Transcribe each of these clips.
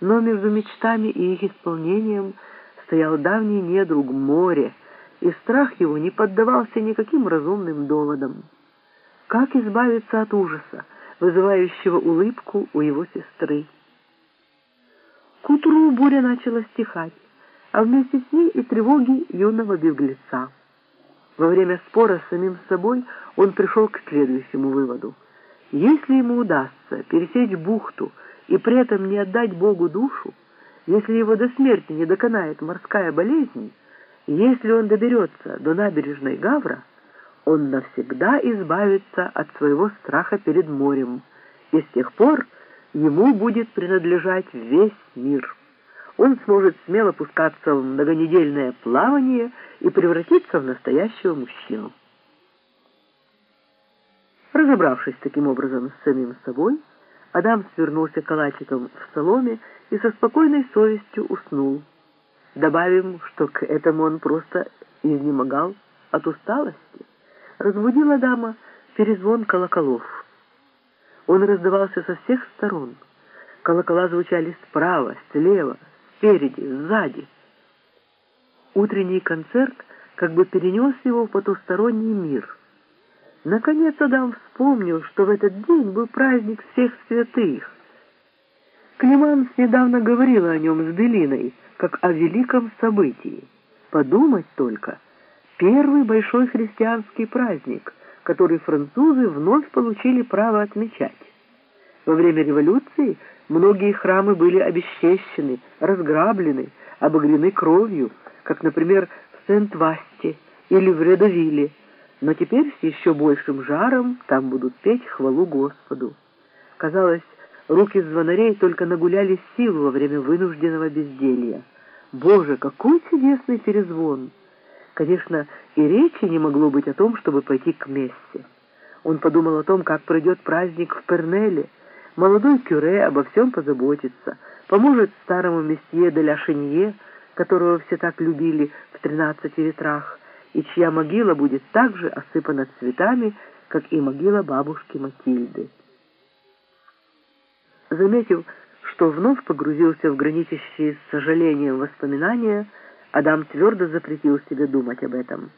Но между мечтами и их исполнением стоял давний недруг море, и страх его не поддавался никаким разумным доводам. Как избавиться от ужаса, вызывающего улыбку у его сестры? К утру буря начала стихать, а вместе с ней и тревоги юного беглеца. Во время спора с самим собой он пришел к следующему выводу. Если ему удастся пересечь бухту и при этом не отдать Богу душу, если его до смерти не доконает морская болезнь, если он доберется до набережной Гавра, он навсегда избавится от своего страха перед морем, и с тех пор ему будет принадлежать весь мир. Он сможет смело пускаться в многонедельное плавание и превратиться в настоящего мужчину. Разобравшись таким образом с самим собой, Адам свернулся калачиком в соломе и со спокойной совестью уснул. Добавим, что к этому он просто изнемогал от усталости. Разбудил Адама перезвон колоколов. Он раздавался со всех сторон. Колокола звучали справа, слева, спереди, сзади. Утренний концерт как бы перенес его в потусторонний мир — Наконец Адам вспомнил, что в этот день был праздник всех святых. Климанс недавно говорил о нем с Белиной, как о великом событии. Подумать только, первый большой христианский праздник, который французы вновь получили право отмечать. Во время революции многие храмы были обесчещены, разграблены, обогрены кровью, как, например, в Сент-Васте или в Редовиле, но теперь с еще большим жаром там будут петь хвалу Господу. Казалось, руки звонарей только нагуляли силу во время вынужденного безделья. Боже, какой чудесный перезвон! Конечно, и речи не могло быть о том, чтобы пойти к мессе. Он подумал о том, как пройдет праздник в Пернеле. Молодой кюре обо всем позаботится, поможет старому месье де ля Шенье, которого все так любили в тринадцати ветрах, и чья могила будет так же осыпана цветами, как и могила бабушки Матильды. Заметив, что вновь погрузился в граничащие с сожалением воспоминания, Адам твердо запретил себе думать об этом.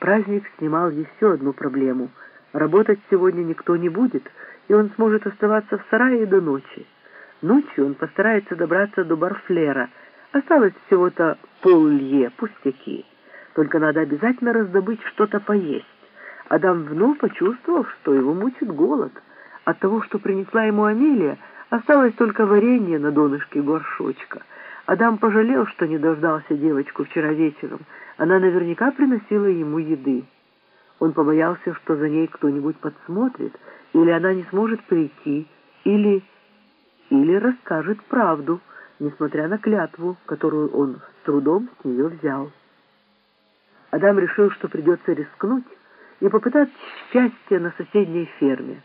Праздник снимал еще одну проблему. Работать сегодня никто не будет, и он сможет оставаться в сарае до ночи. Ночью он постарается добраться до Барфлера. Осталось всего-то пол-лье, пустяки. Только надо обязательно раздобыть что-то поесть. Адам вновь почувствовал, что его мучит голод. От того, что принесла ему Амелия, осталось только варенье на донышке горшочка. Адам пожалел, что не дождался девочку вчера вечером. Она наверняка приносила ему еды. Он побоялся, что за ней кто-нибудь подсмотрит, или она не сможет прийти, или... или расскажет правду, несмотря на клятву, которую он с трудом с нее взял. Адам решил, что придется рискнуть и попытать счастье на соседней ферме.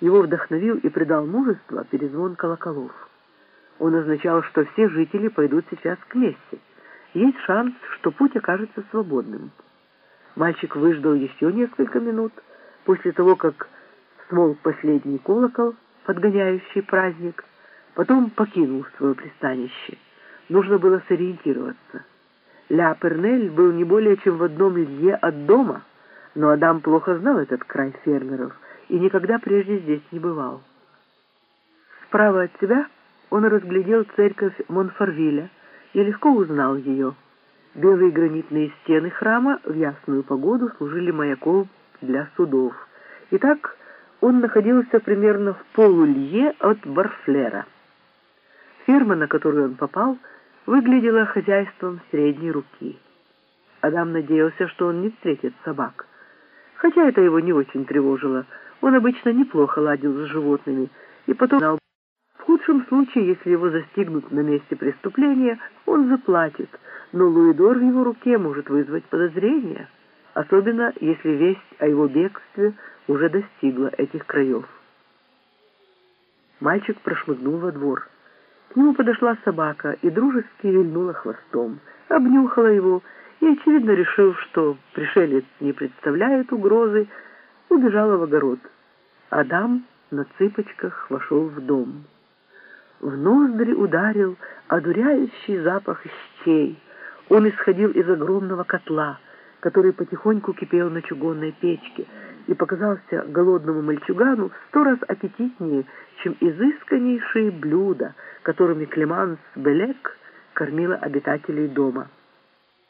Его вдохновил и придал мужество перезвон колоколов. Он означал, что все жители пойдут сейчас к мессе. Есть шанс, что путь окажется свободным. Мальчик выждал еще несколько минут после того, как смолк последний колокол, подгоняющий праздник, потом покинул свое пристанище. Нужно было сориентироваться. Ля Пернель был не более чем в одном лье от дома, но Адам плохо знал этот край фермеров и никогда прежде здесь не бывал. Справа от себя он разглядел церковь Монфорвиля и легко узнал ее. Белые гранитные стены храма в ясную погоду служили маяком для судов. Итак, он находился примерно в полулье от Барфлера. Ферма, на которую он попал, — выглядела хозяйством средней руки. Адам надеялся, что он не встретит собак. Хотя это его не очень тревожило. Он обычно неплохо ладил с животными, и потом знал, в худшем случае, если его застигнут на месте преступления, он заплатит, но Луидор в его руке может вызвать подозрения, особенно если весть о его бегстве уже достигла этих краев. Мальчик прошмыгнул во двор. Нему подошла собака и дружески вильнула хвостом, обнюхала его и, очевидно решив, что пришелец не представляет угрозы, убежала в огород. Адам на цыпочках вошел в дом. В ноздри ударил одуряющий запах щей. Он исходил из огромного котла, который потихоньку кипел на чугунной печке, и показался голодному мальчугану в сто раз аппетитнее, чем изысканнейшие блюда, которыми Клеманс Белек кормила обитателей дома.